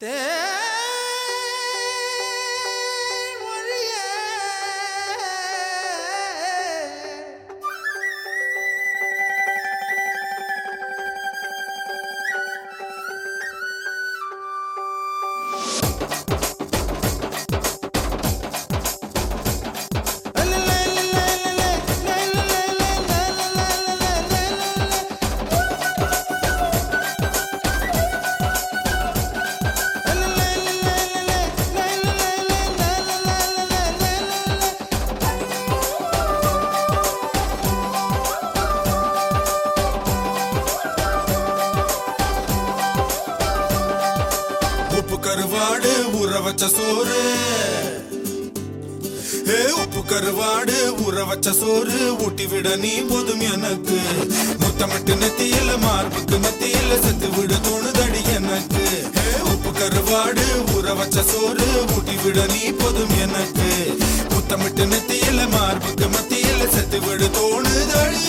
Yeah. கருவாடு ஊற வச்ச சோறு. ஏ உப்பு கருவாடு ஊற வச்ச சோறு. ஊட்டி விட நீ போதும் எனக்கு. முத்தமட்டு நெத்தியில மார்புக்கு மத்தியில செத்து விட தோணுதடி எனக்கு. ஏ உப்பு கருவாடு ஊற வச்ச சோறு. ஊட்டி விட நீ போதும் எனக்கு. முத்தமிட்டு நெத்தியில மார்புக்கு மத்தியில செத்து விட தோணுதடி.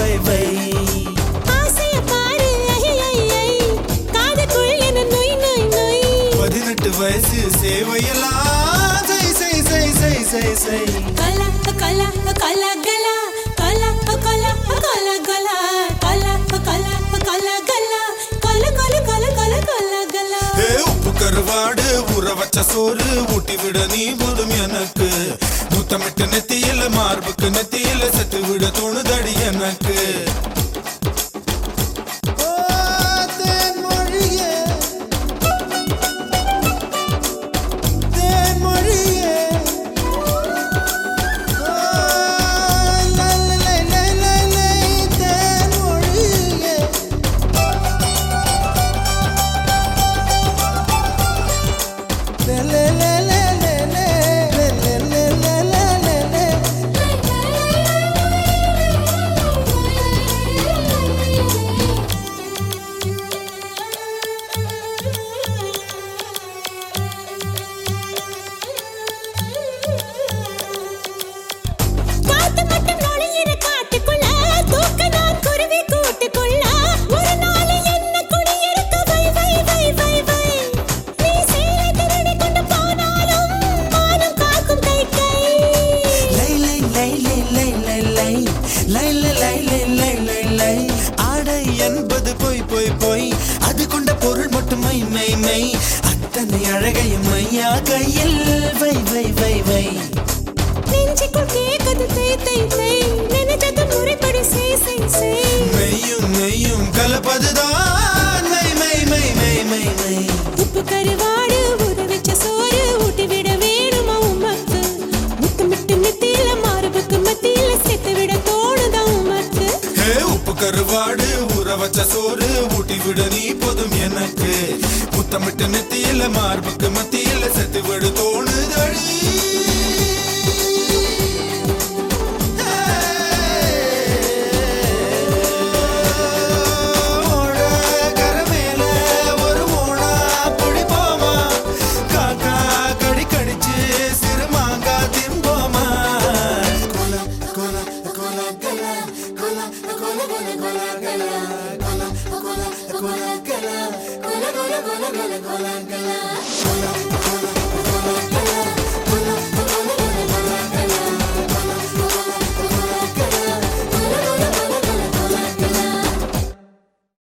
வை வை பதினெட்டு வயசு சேவையெல்லாம். செய் செய் செய் செய் செய் செய் ஏ கருவாடு உற வச்ச சோறு ஊட்டிவிட நீ போதும் எனக்கு. முத்தமிட்டு நெத்தியில மார்புக்கு நெத்தியில செத்து விட தோணுதடி எனக்கு. de lejos. மட்டும் மை மை மை. அத்தனை அழகையும் மையா கையில் வை வை வை வை. நெஞ்சுக்குள் கேக்குது தை தை தை. நினைச்சது முறைப்படி செய் செய் செய் மெய்யும் மெய்யும் கலப்பதுதான். மை மை மை மை மை மை. உப்பு கருவாடு ஊற வச்ச சோறு ஊட்டி விட வேணுமா உமக்கு? முத்தமிட்டு நெத்தியில மார்புக்கு மத்தியில சேர்த்து விட தோணுதா உமக்கு? உப்பு கருவாடு ஊற வச்ச சோறு ஊட்டி விட நீ போதும் எனக்கு முத்தமிட்டு நெத்தியில மார்புக்கு மத்தியில செத்து விடு தோணுதடி.